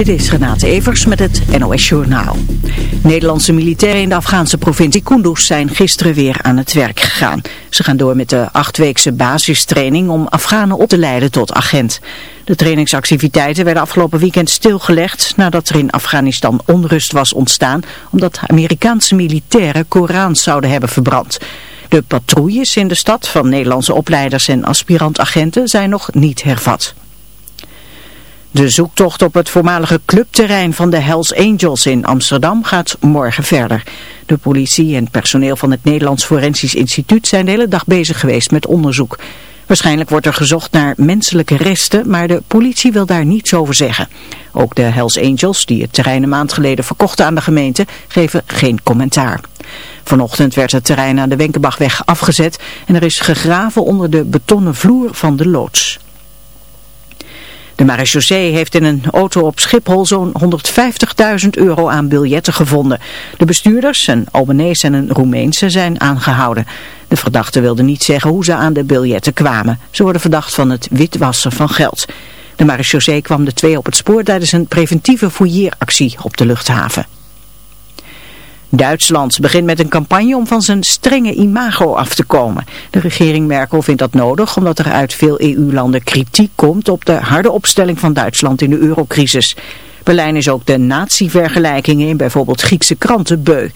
Dit is Renate Evers met het NOS Journaal. Nederlandse militairen in de Afghaanse provincie Kunduz zijn gisteren weer aan het werk gegaan. Ze gaan door met de achtweekse basistraining om Afghanen op te leiden tot agent. De trainingsactiviteiten werden afgelopen weekend stilgelegd nadat er in Afghanistan onrust was ontstaan omdat Amerikaanse militairen Korans zouden hebben verbrand. De patrouilles in de stad van Nederlandse opleiders en aspirantagenten zijn nog niet hervat. De zoektocht op het voormalige clubterrein van de Hells Angels in Amsterdam gaat morgen verder. De politie en personeel van het Nederlands Forensisch Instituut zijn de hele dag bezig geweest met onderzoek. Waarschijnlijk wordt er gezocht naar menselijke resten, maar de politie wil daar niets over zeggen. Ook de Hells Angels, die het terrein een maand geleden verkochten aan de gemeente, geven geen commentaar. Vanochtend werd het terrein aan de Wenkenbachweg afgezet en er is gegraven onder de betonnen vloer van de loods. De marechaussee heeft in een auto op Schiphol zo'n 150.000 euro aan biljetten gevonden. De bestuurders, een Albanese en een Roemeense, zijn aangehouden. De verdachten wilden niet zeggen hoe ze aan de biljetten kwamen. Ze worden verdacht van het witwassen van geld. De marechaussee kwam de twee op het spoor tijdens een preventieve fouilleeractie op de luchthaven. Duitsland begint met een campagne om van zijn strenge imago af te komen. De regering Merkel vindt dat nodig omdat er uit veel EU-landen kritiek komt op de harde opstelling van Duitsland in de eurocrisis. Berlijn is ook de natievergelijkingen in bijvoorbeeld Griekse kranten beu.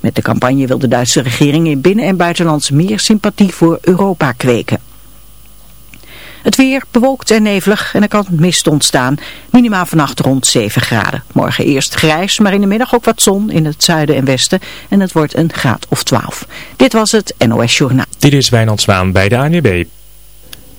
Met de campagne wil de Duitse regering in binnen- en buitenlands meer sympathie voor Europa kweken. Het weer bewolkt en nevelig en er kan mist ontstaan. Minima vannacht rond 7 graden. Morgen eerst grijs, maar in de middag ook wat zon in het zuiden en westen. En het wordt een graad of 12. Dit was het NOS Journaal. Dit is Wijnand Zwaan bij de ANWB.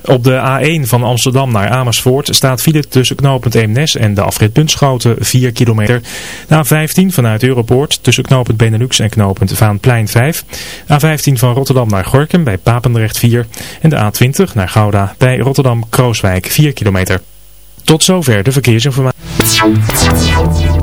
Op de A1 van Amsterdam naar Amersfoort staat file tussen knooppunt Eemnes en de afrit Bunschoten 4 kilometer. De A15 vanuit Europoort tussen knooppunt Benelux en knooppunt Vaanplein 5. A15 van Rotterdam naar Gorkum bij Papendrecht 4. En de A20 naar Gouda bij Rotterdam-Krooswijk 4 kilometer. Tot zover de verkeersinformatie.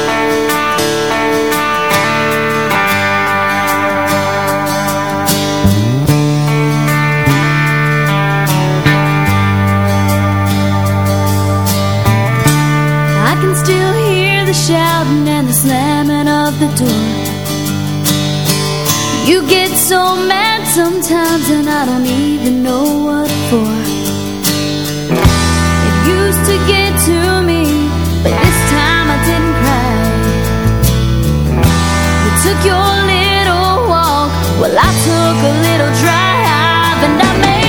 The shouting and the slamming of the door. You get so mad sometimes and I don't even know what for. It used to get to me, but this time I didn't cry. You took your little walk, well I took a little drive, and I made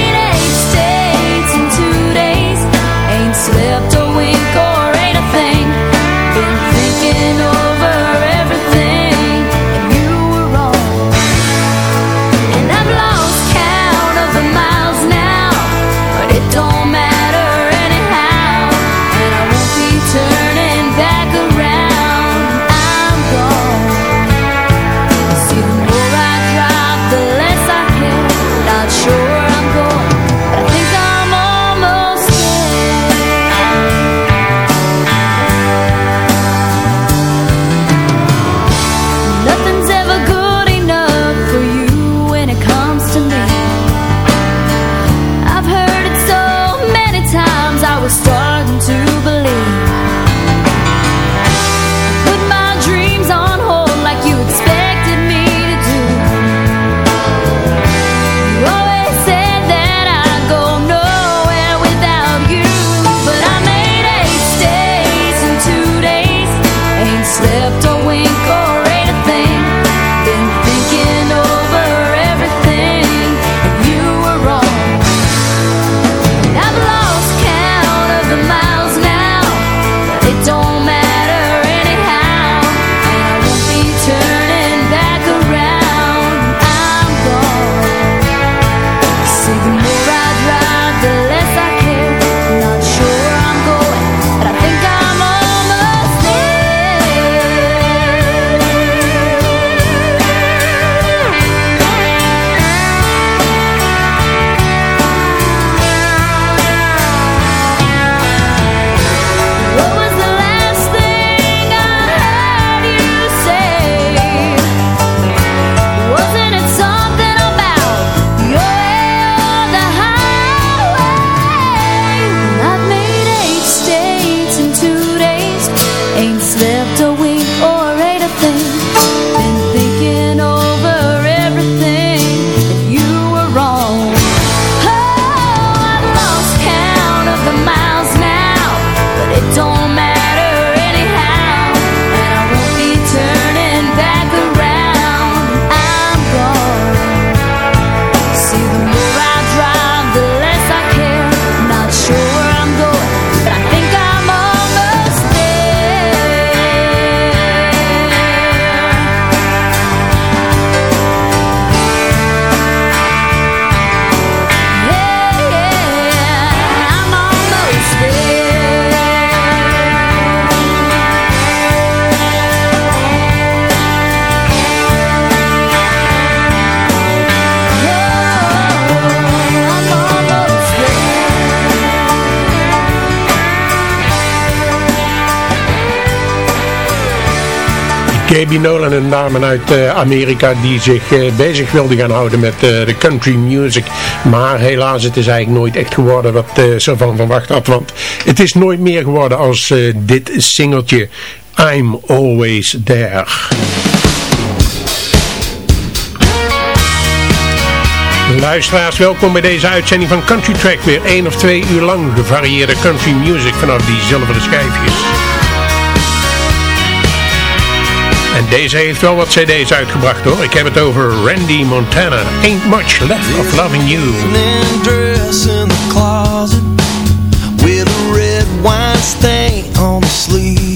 Gaby Nolan, een dame uit uh, Amerika die zich uh, bezig wilde gaan houden met uh, de country music. Maar helaas, het is eigenlijk nooit echt geworden wat ze van verwacht had. Want het is nooit meer geworden als dit singeltje I'm Always There. Luisteraars, welkom bij deze uitzending van Country Track. Weer één of twee uur lang gevarieerde country music vanaf die zilveren schijfjes. En deze heeft wel wat cd's uitgebracht hoor. Ik heb het over Randy Montana. Ain't much left of loving you. dress in the closet With a red wine stain on the sleeve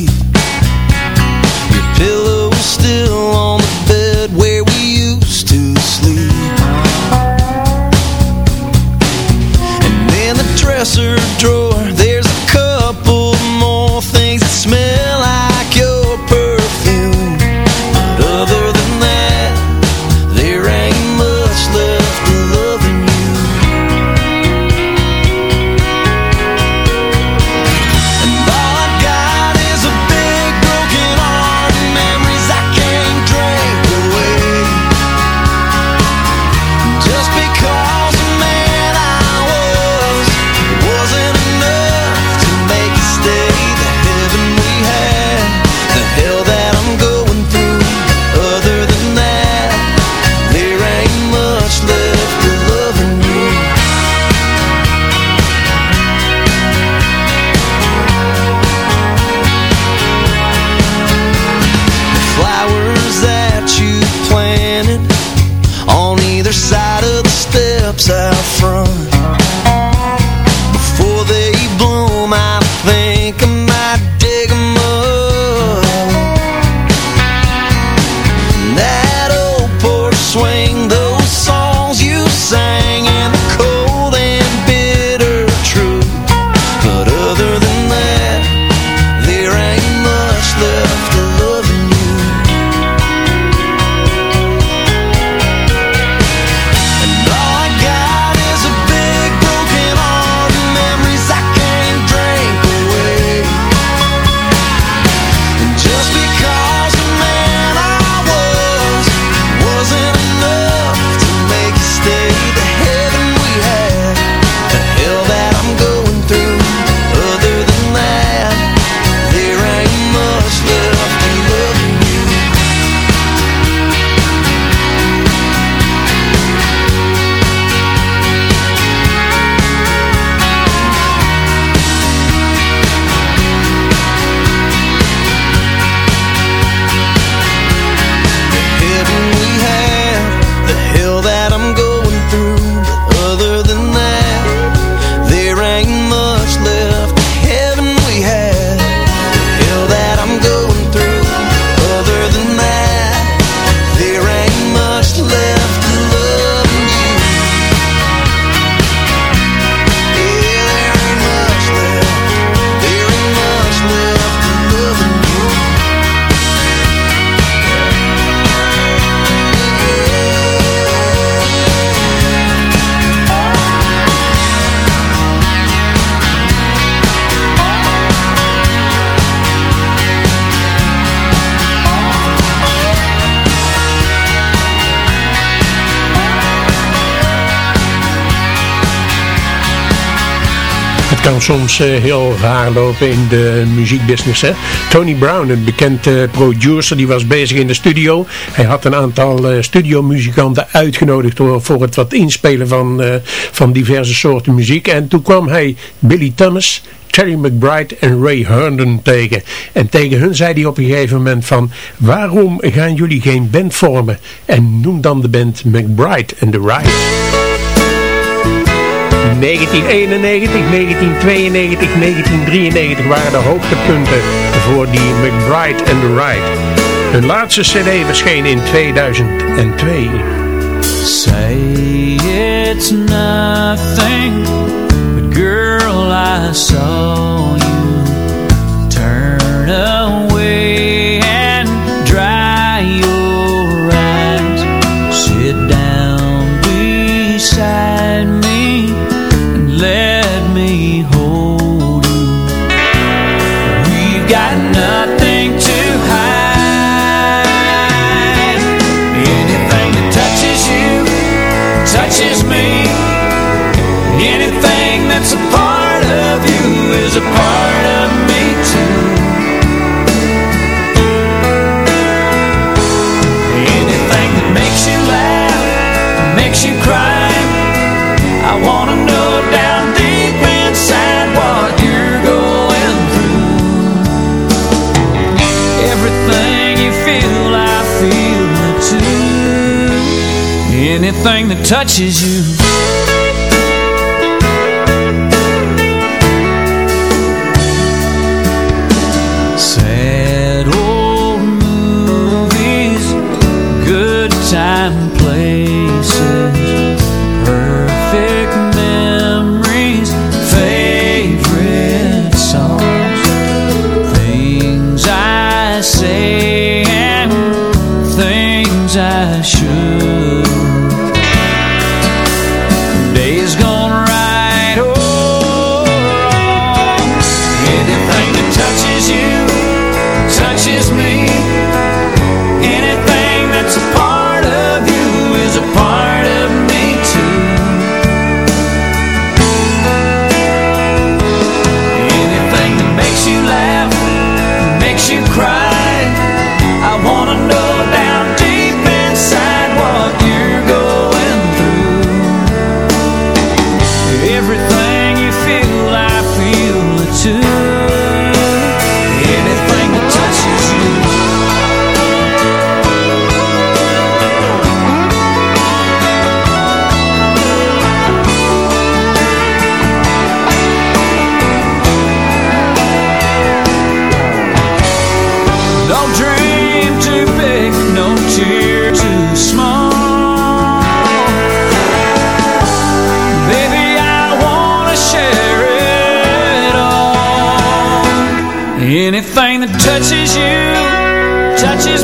soms eh, heel raar lopen in de muziekbusiness. Hè? Tony Brown, een bekend eh, producer, die was bezig in de studio. Hij had een aantal uh, studiomuzikanten uitgenodigd voor, voor het wat inspelen van, eh, van diverse soorten muziek. En toen kwam hij Billy Thomas, Terry McBride en Ray Herndon tegen. En tegen hun zei hij op een gegeven moment van... waarom gaan jullie geen band vormen? En noem dan de band McBride and the Ride. 1991, 1992, 1993 waren de hoogtepunten voor die McBride and the Ride. Hun laatste cd verscheen in 2002. Say it's nothing, but girl, I saw you Anything that touches you.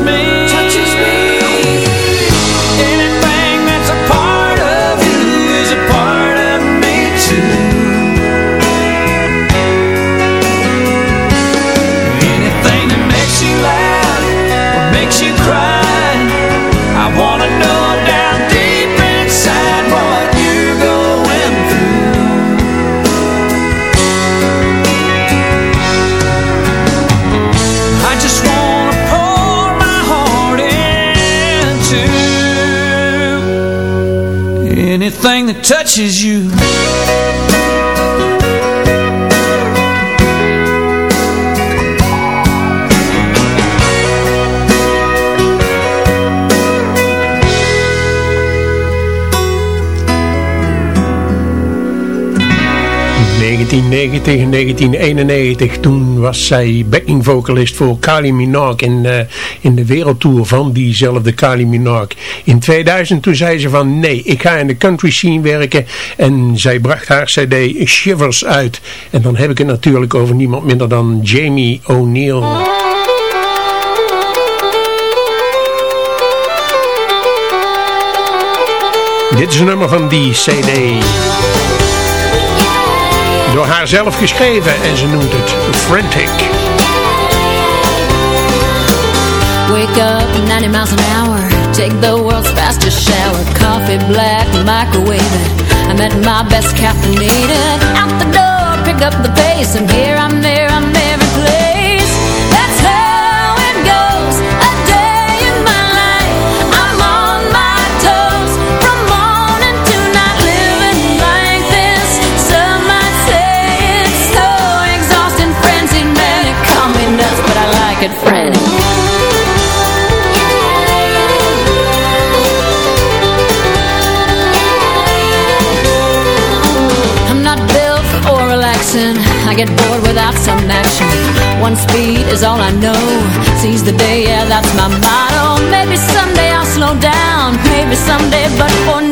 Me. Touches you. 1990 en 1991, toen was zij backing vocalist voor Kylie Minogue in, eh, in de wereldtour van diezelfde Kylie Minogue. In 2000 toen zei ze van nee, ik ga in de country scene werken en zij bracht haar cd Shivers uit. En dan heb ik het natuurlijk over niemand minder dan Jamie O'Neill. Dit is een nummer van die cd. Door haar zelf geschreven en ze noemt het Frantic. Wake up 90 miles an hour. Take the world's fastest shower. Coffee black, microwave it. I'm at my best caffeinated. Out the door, pick up the pace. And here I'm there, I'm every One speed is all I know. Seize the day, yeah, that's my motto. Maybe someday I'll slow down. Maybe someday, but for now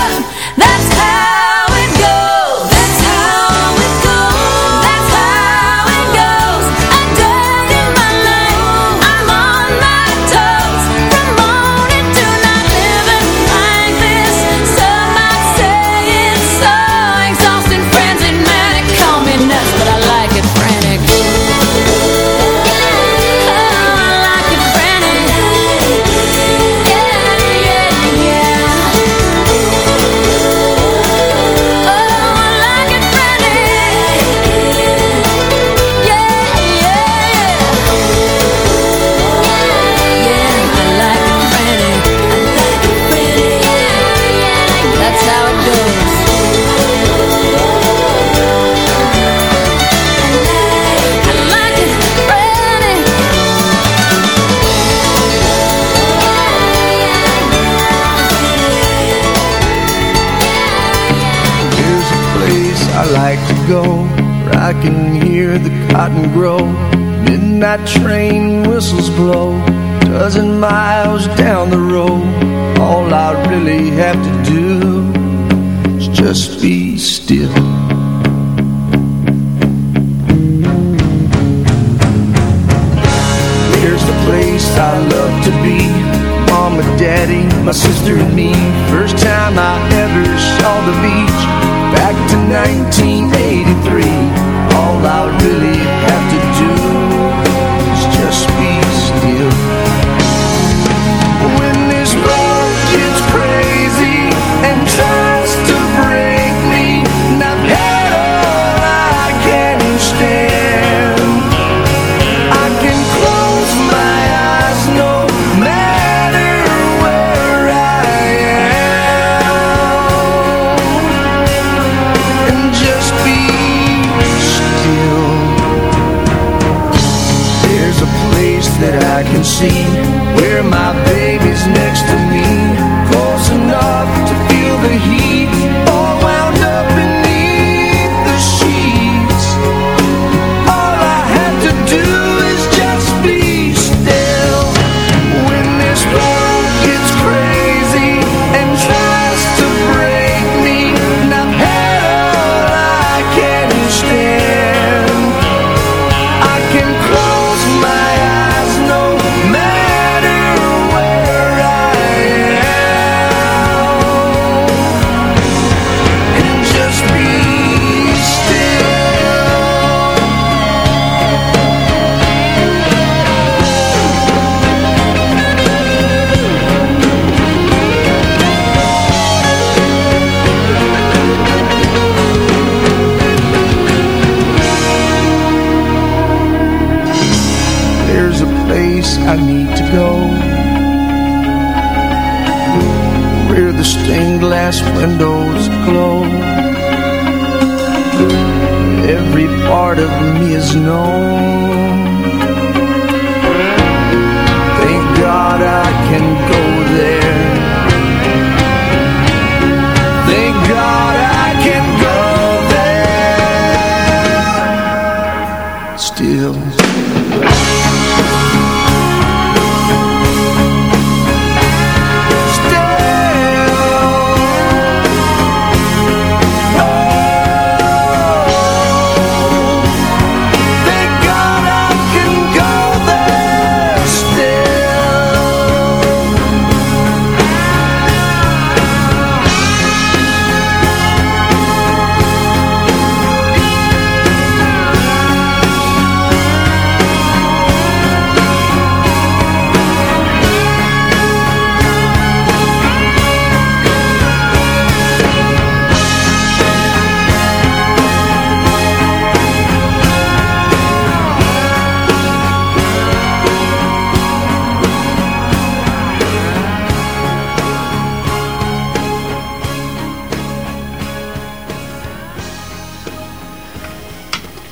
train.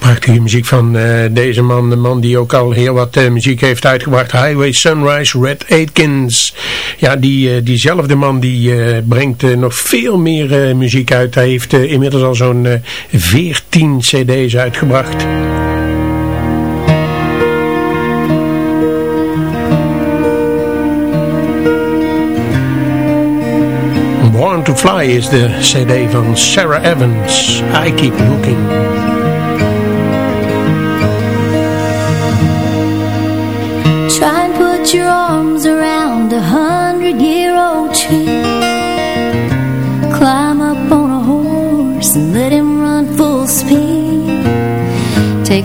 Prachtige muziek van eh, deze man, de man die ook al heel wat eh, muziek heeft uitgebracht. Highway Sunrise, Red Atkins. Ja, die, uh, diezelfde man die brengt nog veel meer muziek uit. Hij heeft inmiddels al zo'n 14 cd's uitgebracht. Born to Fly is de cd van Sarah Evans. I Keep Looking.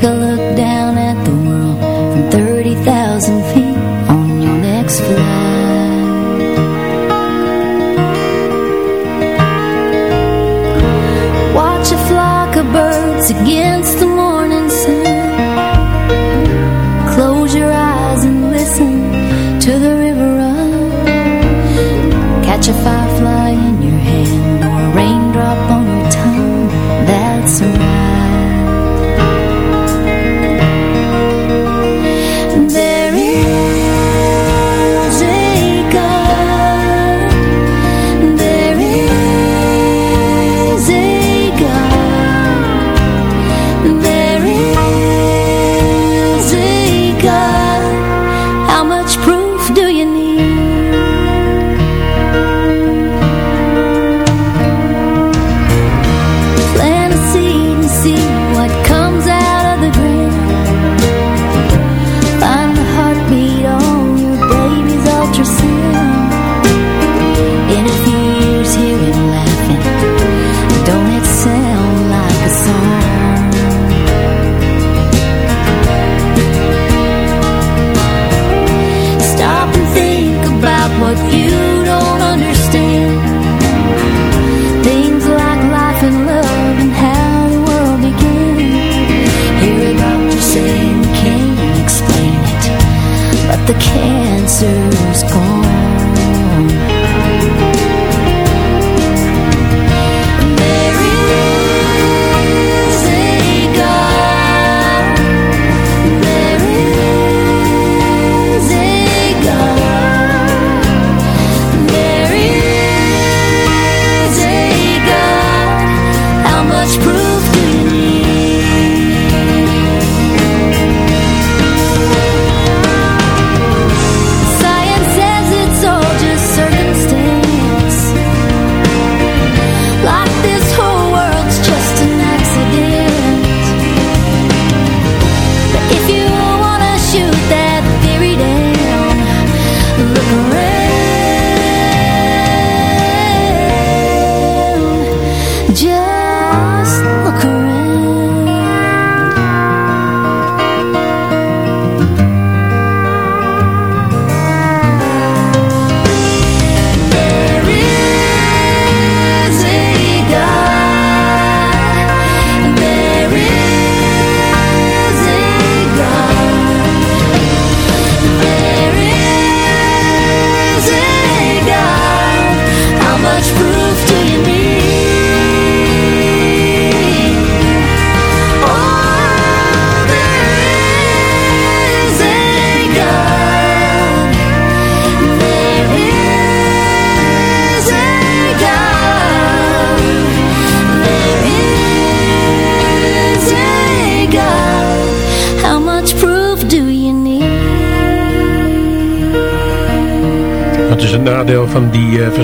A look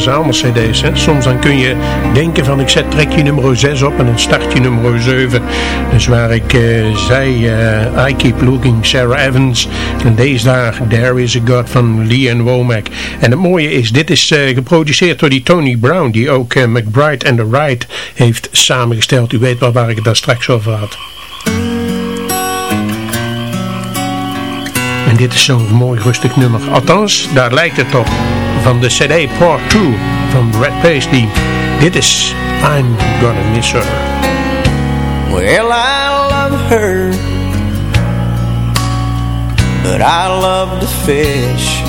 verzamel-cd's. Soms dan kun je denken van ik zet trekje nummer 6 op en dan start je nummer 7. Dus waar ik uh, zei, uh, I Keep Looking, Sarah Evans. En deze daar, There Is A God van Lee and Womack. En het mooie is, dit is geproduceerd door die Tony Brown, die ook McBride and The Ride heeft samengesteld. U weet wel waar ik het daar straks over had. En dit is zo'n mooi rustig nummer. Althans, daar lijkt het op. Van de CD Part 2 van Brad Paisley. Dit is I'm Gonna Miss Her. Well, I love her But I love to fish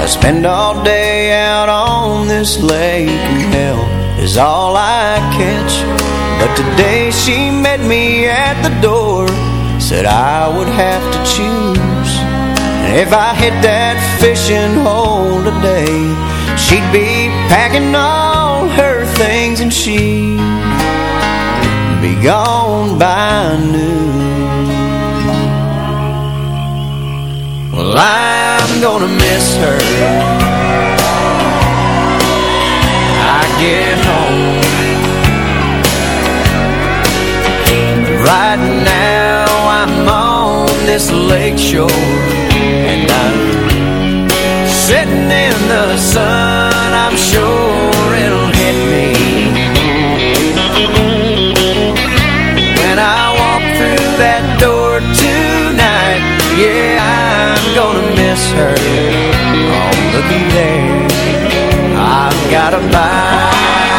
I spend all day out on this lake And hell is all I catch But today she met me at the door Said I would have to choose if I hit that fishing hole today She'd be packing all her things And she'd be gone by noon. Well, I'm gonna miss her. I get home. Right now I'm on this lake shore And I'm sitting in the sun I'm sure it'll hit me. When I walk through that door tonight Yeah, I'm gonna miss her. Oh, looky there I've got a bite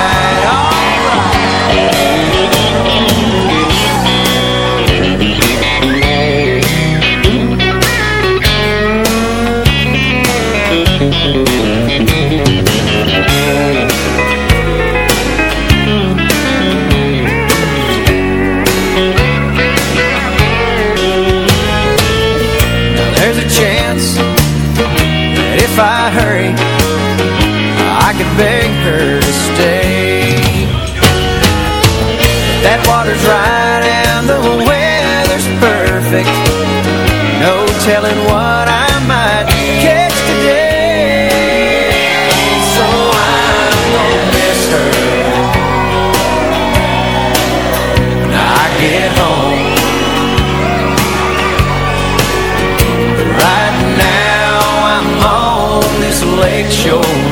show.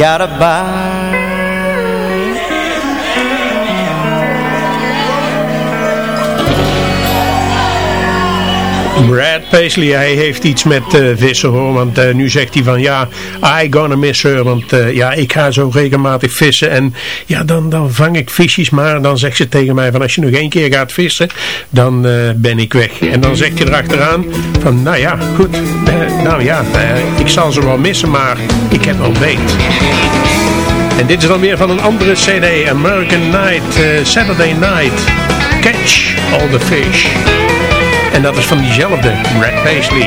I've got Brad Paisley, hij heeft iets met uh, vissen hoor, want uh, nu zegt hij van ja, I gonna miss her, want uh, ja, ik ga zo regelmatig vissen. En ja, dan, dan vang ik visjes, maar dan zegt ze tegen mij van als je nog één keer gaat vissen, dan ben ik weg. En dan zegt je erachteraan van nou ja, goed, nou ja, ik zal ze wel missen, maar ik heb wel beet. En dit is dan weer van een andere cd, American Night, Saturday Night, Catch All The Fish. En dat is van diezelfde Brad Paisley.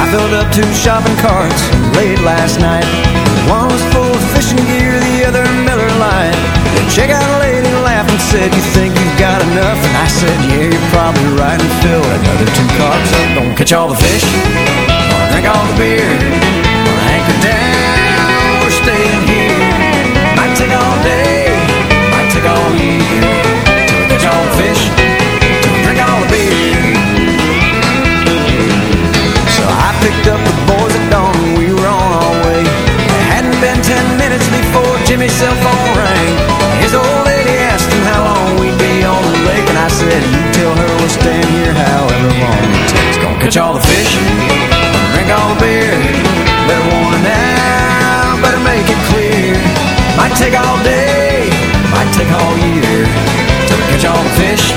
I filled up two shopping carts late last night. One was full of fishing gear, the other Miller Lite. The checkout lady laughed and said, you think you've got enough? And I said, yeah, you're probably right and filled another two carts up. Don't catch all the fish, drink all the beer, or anchor down, or stay in here. Might take all day, Jimmy's cell phone rang. His old lady asked him how long we'd be on the lake, and I said, You tell her we'll stand here however long it takes. Gonna catch all the fish, drink all the beer. Better warn her now, better make it clear. Might take all day, might take all year. Till we catch all the fish,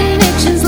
connection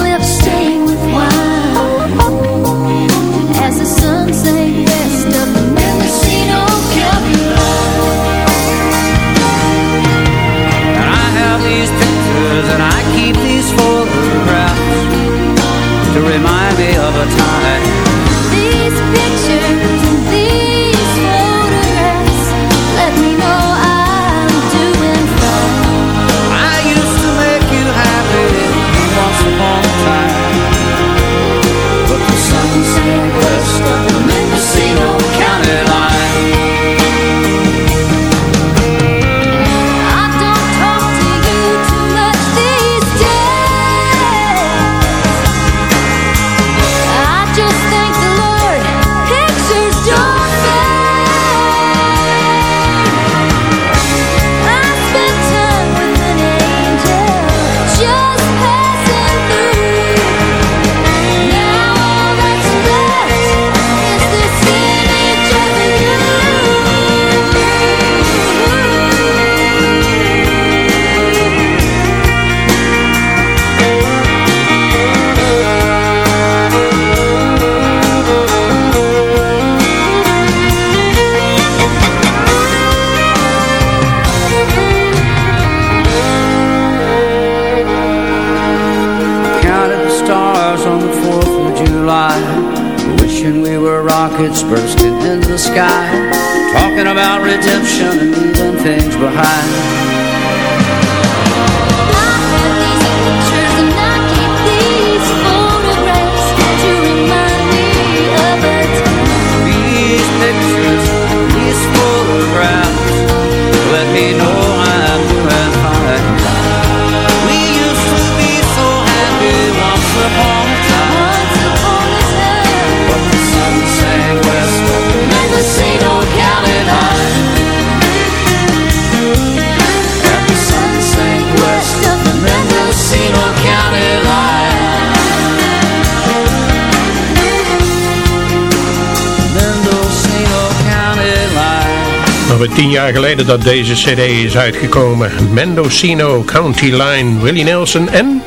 tien jaar geleden dat deze cd is uitgekomen. Mendocino, County Line, Willie Nelson en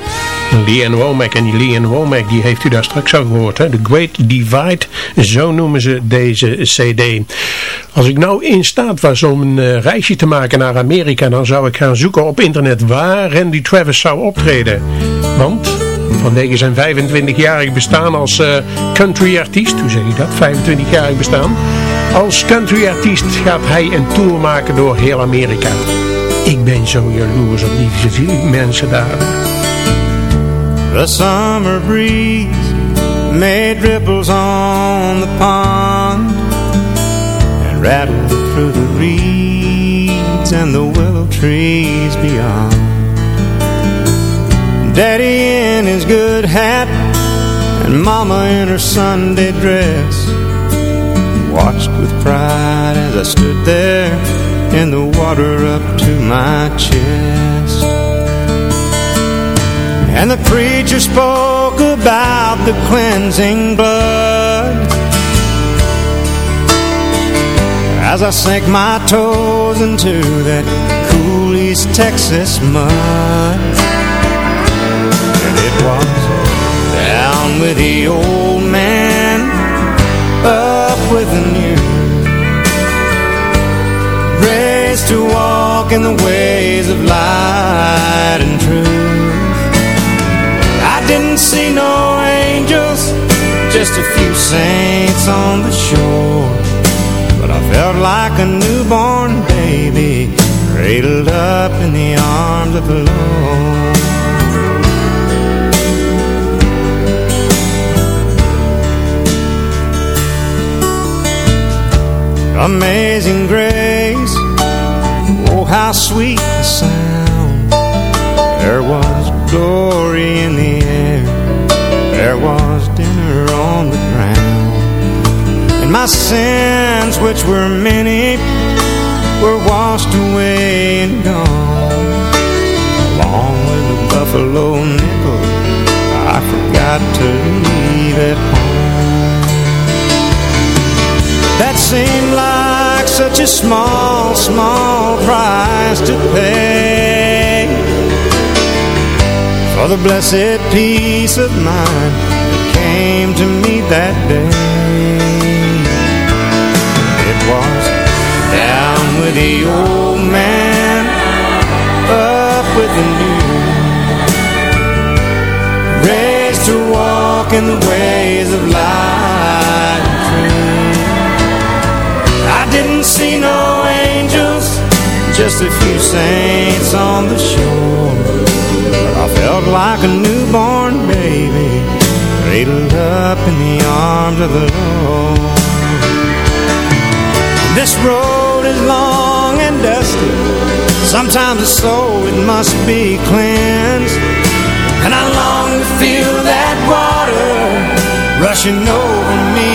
Leanne Womack. En Leanne Womack, die heeft u daar straks al gehoord. Hè? The Great Divide, zo noemen ze deze cd. Als ik nou in staat was om een eh, reisje te maken naar Amerika, dan zou ik gaan zoeken op internet waar Randy Travis zou optreden. Want vanwege zijn 25-jarig bestaan als eh, country artiest, hoe zeg ik dat, 25-jarig bestaan... Als country artiest gaat hij een tour maken door heel Amerika. Ik ben zo jaloers op die mensen daar. The summer breeze made ripples on the pond And rattled through the reeds and the willow trees beyond Daddy in his good hat and Mama in her Sunday dress Watched with pride as I stood there in the water up to my chest. And the preacher spoke about the cleansing blood. As I sank my toes into that cool East Texas mud walk in the ways of light and truth. I didn't see no angels Just a few saints on the shore. But I felt like a newborn baby Cradled up in the arms of the Lord. Amazing grace how sweet the sound. There was glory in the air. There was dinner on the ground. And my sins, which were many Were washed away and gone. Along with the buffalo nickel I forgot to leave at home. That seemed like such a small, small price to pay. For the blessed peace of mind that came to me that day. It was down with the old man, up with the new. Raised to walk in the ways of light didn't see no angels Just a few saints on the shore. I felt like a newborn baby Cradled up in the arms of the Lord. This road is long and dusty. Sometimes the soul, it must be cleansed. And I long to feel that water Rushing over me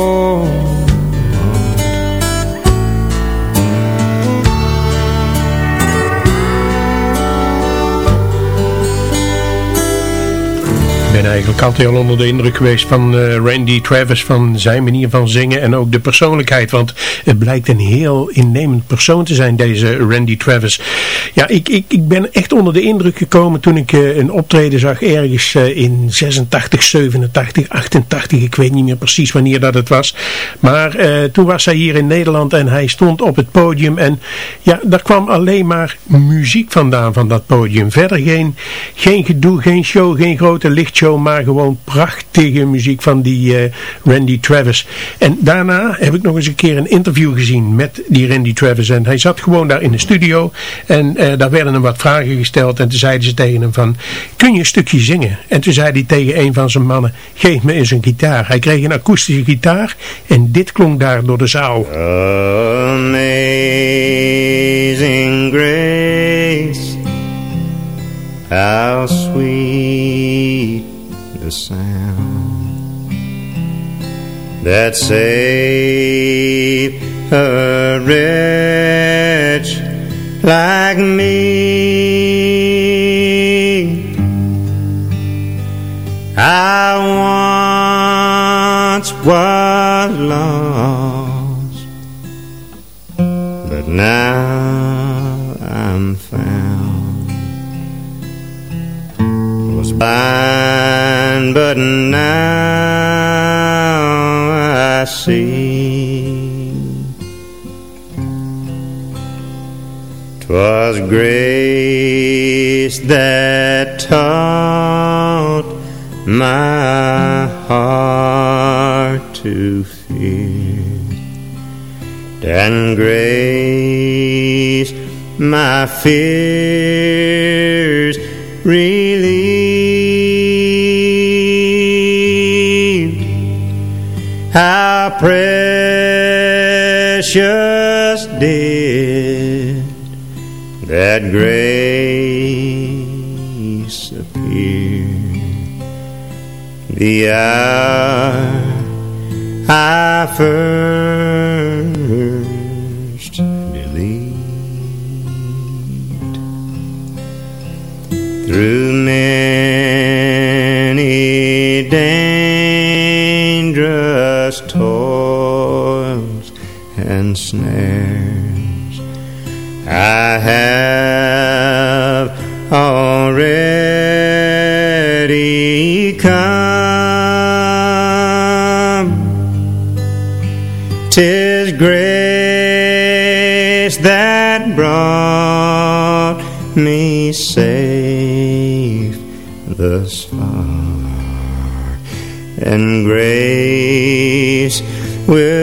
ben eigenlijk altijd heel onder de indruk geweest van uh, Randy Travis, van zijn manier van zingen en ook de persoonlijkheid. Want het blijkt een heel innemend persoon te zijn, deze Randy Travis. Ja, ik, ik, ik ben echt onder de indruk gekomen toen ik uh, een optreden zag ergens uh, in 86, 87, 88. Ik weet niet meer precies wanneer dat het was. Maar toen was hij hier in Nederland en hij stond op het podium. En ja, daar kwam alleen maar muziek vandaan van dat podium. Verder geen, geen gedoe, geen show, geen grote lichtshow maar gewoon prachtige muziek van die uh, Randy Travis. En daarna heb ik nog eens een keer een interview gezien met die Randy Travis. En hij zat gewoon daar in de studio en uh, daar werden hem wat vragen gesteld. En toen zeiden ze tegen hem van, kun je een stukje zingen? En toen zei hij tegen een van zijn mannen, geef me eens een gitaar. Hij kreeg een akoestische gitaar en dit klonk daar door de zaal. Amazing grace How sweet the sound that saved a wretch like me. I once was lost, but now I'm found. Was but now I see. Twas grace that taught my heart to fear, and grace my fears precious did that grace appear. The hour I first and snares I have already come. Tis grace that brought me safe thus far, and grace will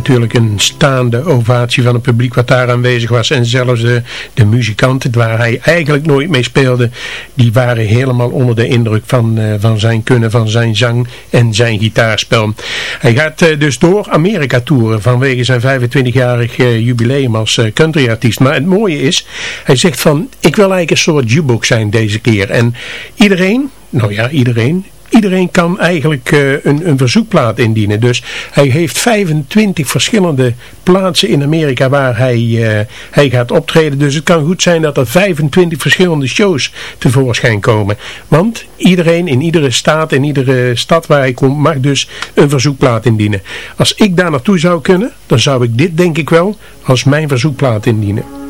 natuurlijk een staande ovatie van het publiek wat daar aanwezig was. En zelfs de, de muzikanten, waar hij eigenlijk nooit mee speelde, die waren helemaal onder de indruk van, eh, van zijn kunnen, van zijn zang en zijn gitaarspel. Hij gaat eh, dus door Amerika toeren vanwege zijn 25-jarig eh, jubileum als countryartiest. Maar het mooie is, hij zegt van, ik wil eigenlijk een soort jukebox zijn deze keer. En iedereen, nou ja, iedereen, Iedereen kan eigenlijk eh, een, een verzoekplaat indienen. Dus hij heeft 25 verschillende plaatsen in Amerika waar hij, eh, hij gaat optreden. Dus het kan goed zijn dat er 25 verschillende shows tevoorschijn komen. Want iedereen in iedere staat, in iedere stad waar hij komt, mag dus een verzoekplaat indienen. Als ik daar naartoe zou kunnen, dan zou ik dit denk ik wel als mijn verzoekplaat indienen.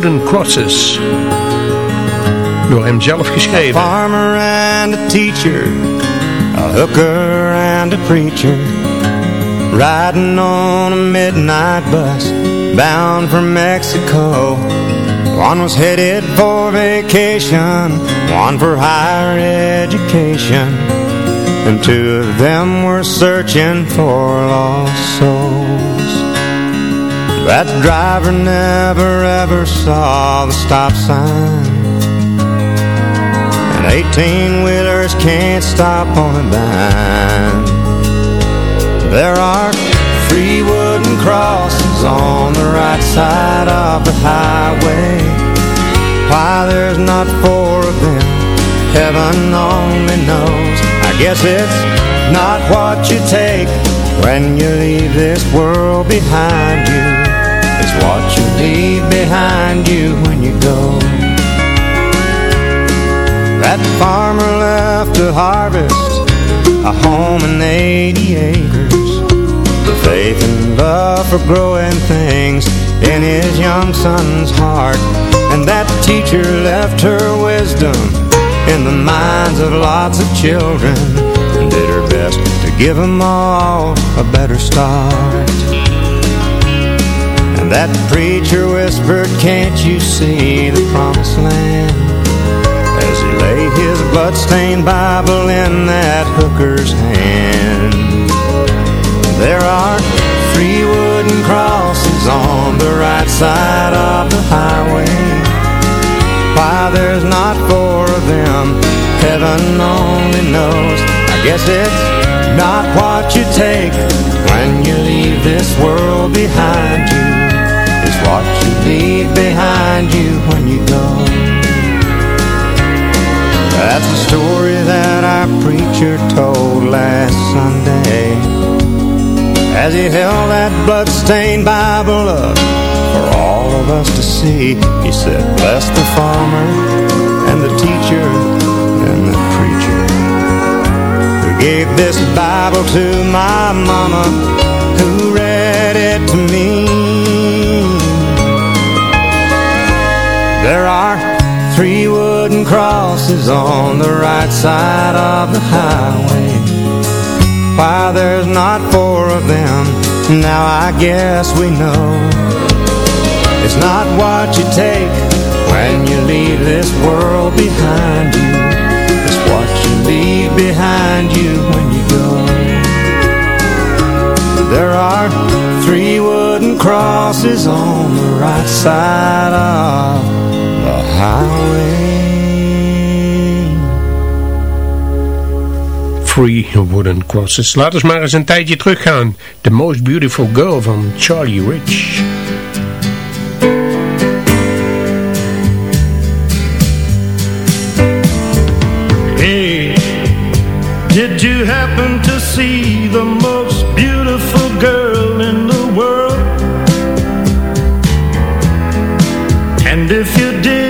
Wooden Crosses. Door hem zelf geschreven. farmer and a teacher, a hooker and a preacher, riding on a midnight bus bound for Mexico. One was headed for vacation, one for higher education, and two of them were searching for lost souls. That driver never ever saw the stop sign. And 18-wheelers can't stop on a dime. There are three wooden crosses on the right side of the highway. Why there's not four of them, heaven only knows. I guess it's not what you take when you leave this world behind you. What you leave behind you when when you go. That farmer left to harvest a home and 80 acres. The faith and love for growing things in his young son's heart. And that teacher left her wisdom in the minds of lots of children and did her best to give them all a better start. That preacher whispered, can't you see the promised land? As he laid his bloodstained Bible in that hooker's hand. There are three wooden crosses on the right side of the highway. Why there's not four of them, heaven only knows. I guess it's not what you take when you leave this world behind you. What you leave behind you when you go. That's the story that our preacher told last Sunday As he held that bloodstained Bible up for all of us to see He said, bless the farmer and the teacher and the preacher Who gave this Bible to my mama Who read it to me There are three wooden crosses on the right side of the highway. Why there's not four of them, now I guess we know. It's not what you take when you leave this world behind you. It's what you leave behind you when you go. There are three wooden crosses on the right side of highway Free Wooden Crosses. Laten we maar eens een tijdje teruggaan. The Most Beautiful Girl van Charlie Rich. Hey, did you happen to see the most beautiful girl in the world? And if you did,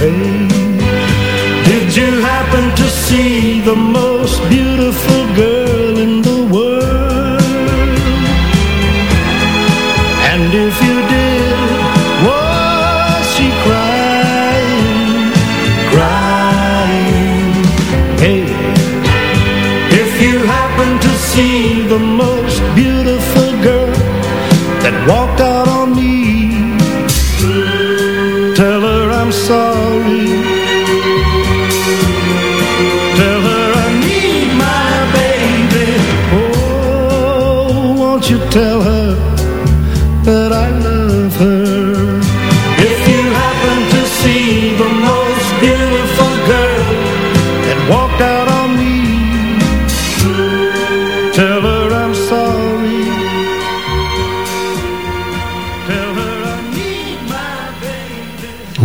Hey, did you happen to see the most beautiful girl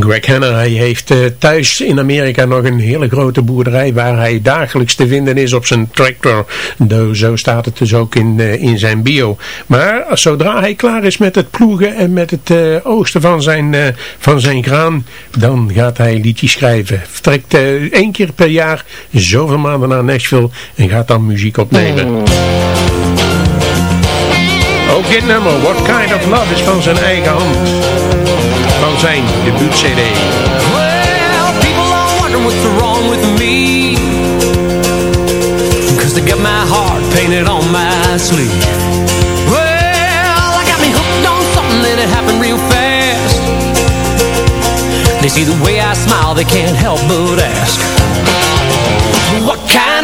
Greg Hanna hij heeft uh, thuis in Amerika nog een hele grote boerderij waar hij dagelijks te vinden is op zijn tractor. Zo staat het dus ook in, uh, in zijn bio. Maar zodra hij klaar is met het ploegen en met het oosten van zijn, van zijn graan, dan gaat hij liedjes schrijven. Vertrekt één keer per jaar zoveel maanden naar Nashville en gaat dan muziek opnemen. Ook dit What Kind of Love, is van zijn eigen hand. Van zijn debuut-cd. Well, people are wondering what's wrong with me. Cause they got my heart painted on my sleeve. Well, I got me hooked on something that it happened real fast. They see the way I smile, they can't help but ask. What kind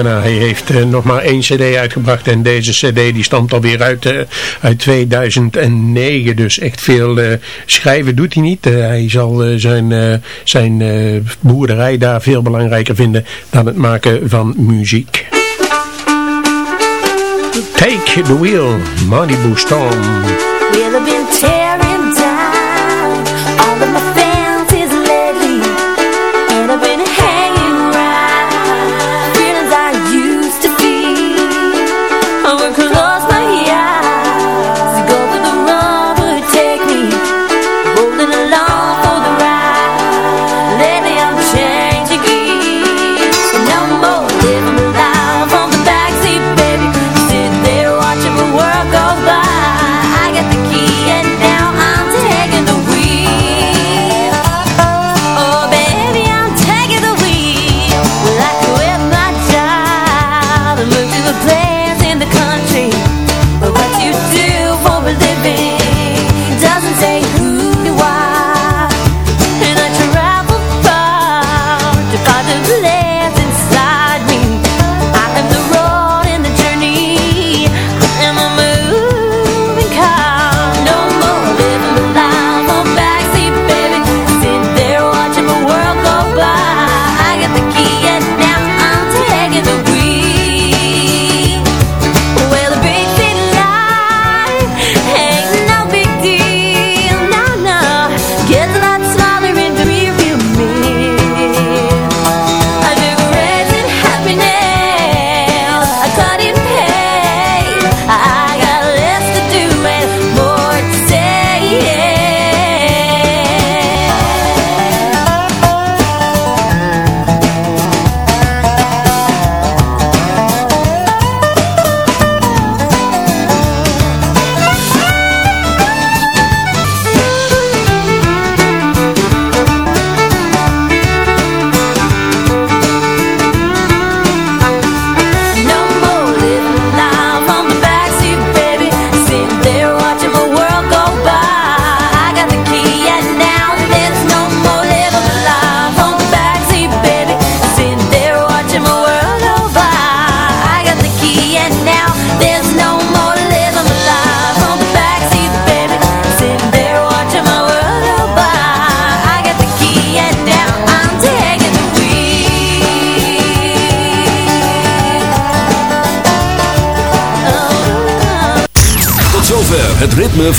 Hij heeft uh, nog maar één cd uitgebracht en deze cd die stamt alweer uit, uh, uit 2009. Dus echt veel uh, schrijven doet hij niet. hij zal zijn, zijn boerderij daar veel belangrijker vinden dan het maken van muziek. Take the wheel, Malibu Storm.